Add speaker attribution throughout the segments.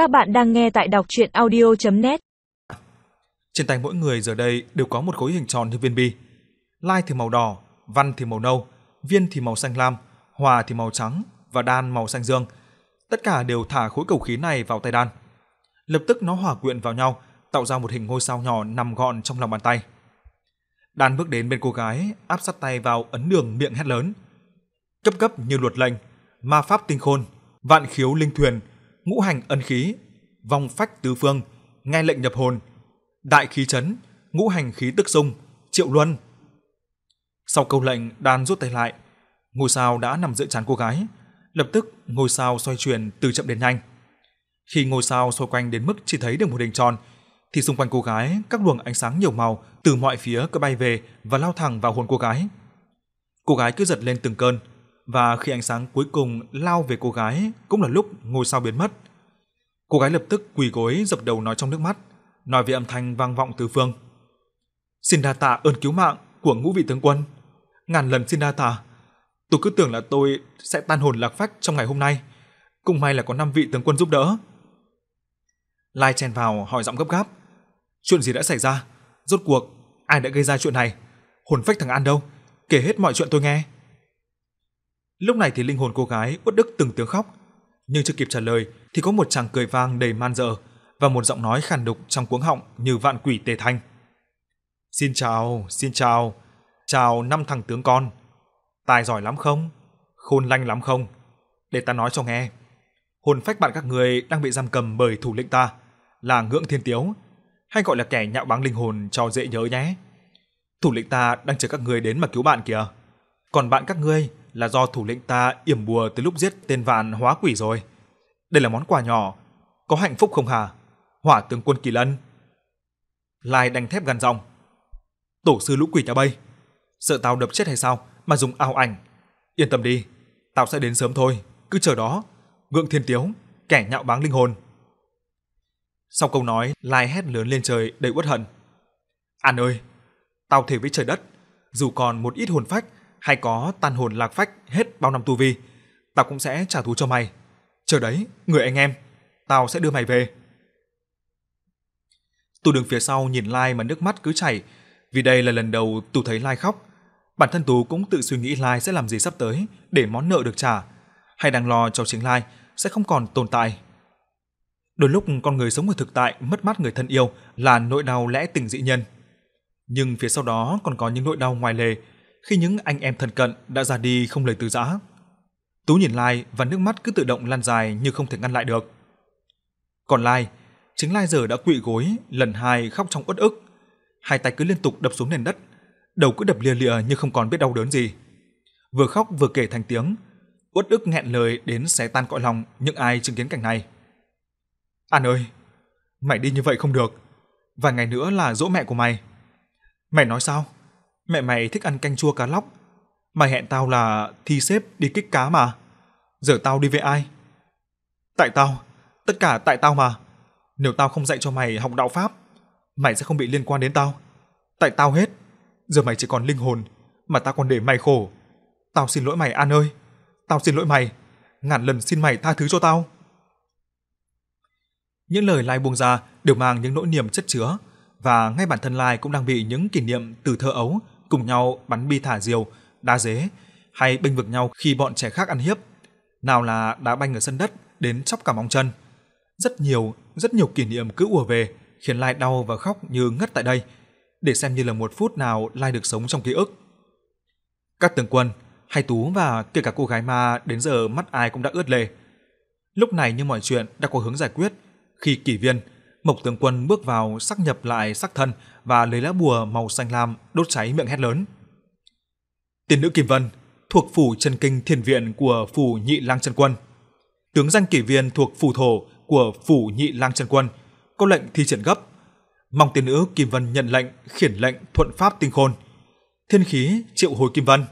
Speaker 1: Các bạn đang nghe tại đọc chuyện audio.net
Speaker 2: Trên tay mỗi người giờ đây đều có một khối hình tròn như viên bi. Lai thì màu đỏ, văn thì màu nâu, viên thì màu xanh lam, hòa thì màu trắng và đan màu xanh dương. Tất cả đều thả khối cầu khí này vào tay đan. Lập tức nó hòa quyện vào nhau, tạo ra một hình ngôi sao nhỏ nằm gọn trong lòng bàn tay. Đan bước đến bên cô gái, áp sát tay vào ấn đường miệng hét lớn. Cấp cấp như luật lệnh, ma pháp tinh khôn, vạn khiếu linh thuyền, ngũ hành ân khí, vong phách tứ phương, nghe lệnh nhập hồn, đại khí chấn, ngũ hành khí tức dung, triệu luân. Sau câu lệnh, đan rút tay lại, ngôi sao đã nằm giữa trán cô gái, lập tức ngôi sao xoay chuyển từ chậm đến nhanh. Khi ngôi sao xoay quanh đến mức chỉ thấy được một hình tròn, thì xung quanh cô gái các luồng ánh sáng nhiều màu từ mọi phía cứ bay về và lao thẳng vào hồn cô gái. Cô gái cứ giật lên từng cơn, và khi ánh sáng cuối cùng lao về cô gái cũng là lúc ngôi sao biến mất. Cô gái lập tức quỳ gối dập đầu nói trong nước mắt, nói với âm thanh vang vọng tứ phương. Xin đa tạ ơn cứu mạng của ngũ vị tướng quân. Ngàn lần xin đa tạ. Tôi cứ tưởng là tôi sẽ tan hồn lạc phách trong ngày hôm nay. Cũng may là có năm vị tướng quân giúp đỡ. Lai chen vào hỏi giọng gấp gáp. Chuyện gì đã xảy ra? Rốt cuộc, ai đã gây ra chuyện này? Hồn phách thằng An đâu? Kể hết mọi chuyện tôi nghe. Lúc này thì linh hồn cô gái uất đức từng tiếng khóc, nhưng chưa kịp trả lời thì có một chàng cười vang đầy man dợ và một giọng nói khàn đục trong cuống họng như vạn quỷ tề thanh. "Xin chào, xin chào. Chào năm thằng tướng con. Tài giỏi lắm không? Khôn lanh lắm không? Để ta nói cho nghe. Hồn phách bạn các người đang bị giam cầm bởi thủ lĩnh ta, là Ngưỡng Thiên Tiếu, hay gọi là kẻ nhạo báng linh hồn cho dễ nhớ nhé. Thủ lĩnh ta đang chờ các người đến mà cứu bạn kìa. Còn bạn các ngươi là do thủ lĩnh ta yểm bùa từ lúc giết tên vạn hóa quỷ rồi. Đây là món quà nhỏ, có hạnh phúc không hả? Hỏa tướng quân Kỳ Lân. Lai đành thép gần giọng. Tổ sư lũ quỷ nhà bay, sợ tao đập chết hay sao mà dùng ảo ảnh. Yên tâm đi, tao sẽ đến sớm thôi, cứ chờ đó. Ngượng Thiên Tiếu, kẻ nhạo báng linh hồn. Sau câu nói, Lai hét lớn lên trời đầy uất hận. An ơi, tao thề với trời đất, dù còn một ít hồn phách hay có tan hồn lạc phách hết bao năm tu vi, tao cũng sẽ trả thù cho mày. Chờ đấy, người anh em, tao sẽ đưa mày về. Tu đứng phía sau nhìn Lai mà nước mắt cứ chảy, vì đây là lần đầu Tu thấy Lai khóc. Bản thân tú cũng tự suy nghĩ Lai sẽ làm gì sắp tới để món nợ được trả, hay đang lo cho chính Lai sẽ không còn tồn tại. Đôi lúc con người sống ở thực tại mất mát người thân yêu là nỗi đau lẽ tình dĩ nhân. Nhưng phía sau đó còn có những nỗi đau ngoài lề khi những anh em thân cận đã ra đi không lời từ giã. Tú nhìn Lai và nước mắt cứ tự động lan dài như không thể ngăn lại được. Còn Lai, chính Lai giờ đã quỵ gối, lần hai khóc trong uất ức, hai tay cứ liên tục đập xuống nền đất, đầu cứ đập lia lịa như không còn biết đau đớn gì. Vừa khóc vừa kể thành tiếng, uất ức nghẹn lời đến xé tan cõi lòng những ai chứng kiến cảnh này. An ơi, mày đi như vậy không được, vài ngày nữa là dỗ mẹ của mày. Mày nói sao? Mẹ mày thích ăn canh chua cá lóc. Mày hẹn tao là thi xếp đi kích cá mà. Giờ tao đi với ai? Tại tao, tất cả tại tao mà. Nếu tao không dạy cho mày học đạo pháp, mày sẽ không bị liên quan đến tao. Tại tao hết. Giờ mày chỉ còn linh hồn, mà tao còn để mày khổ. Tao xin lỗi mày An ơi. Tao xin lỗi mày. Ngàn lần xin mày tha thứ cho tao. Những lời Lai buông ra đều mang những nỗi niềm chất chứa và ngay bản thân Lai cũng đang bị những kỷ niệm từ thơ ấu cùng nhau bắn bi thả diều, đá dế hay bênh vực nhau khi bọn trẻ khác ăn hiếp. Nào là đá banh ở sân đất đến chóc cả móng chân. Rất nhiều, rất nhiều kỷ niệm cứ ùa về, khiến Lai đau và khóc như ngất tại đây, để xem như là một phút nào Lai được sống trong ký ức. Các tướng quân, hay Tú và kể cả cô gái ma đến giờ mắt ai cũng đã ướt lệ. Lúc này như mọi chuyện đã có hướng giải quyết, khi kỷ viên, Mộc tướng quân bước vào xác nhập lại sắc thân và lấy lá bùa màu xanh lam đốt cháy miệng hét lớn. Tiên nữ Kim Vân thuộc phủ Trần Kinh Thiên Viện của phủ Nhị Lang Trần Quân. Tướng danh kỷ viên thuộc phủ thổ của phủ Nhị Lang Trần Quân, có lệnh thi triển gấp. Mong tiên nữ Kim Vân nhận lệnh, khiển lệnh thuận pháp tinh khôn. Thiên khí triệu hồi Kim Vân.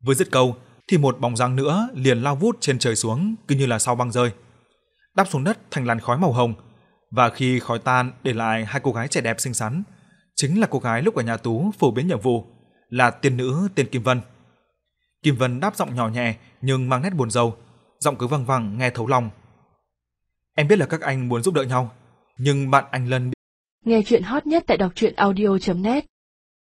Speaker 2: Với dứt câu thì một bóng dáng nữa liền lao vút trên trời xuống, cứ như là sao băng rơi. Đáp xuống đất thành làn khói màu hồng và khi khói tan để lại hai cô gái trẻ đẹp xinh xắn, chính là cô gái lúc ở nhà Tú phổ biến nhiệm vụ, là tiên nữ tên Kim Vân. Kim Vân đáp giọng nhỏ nhẹ nhưng mang nét buồn rầu, giọng cứ vang vang nghe thấu lòng. Em biết là các anh muốn giúp đỡ nhau, nhưng bạn anh Lân
Speaker 3: Nghe chuyện hot nhất tại đọc truyện audio.net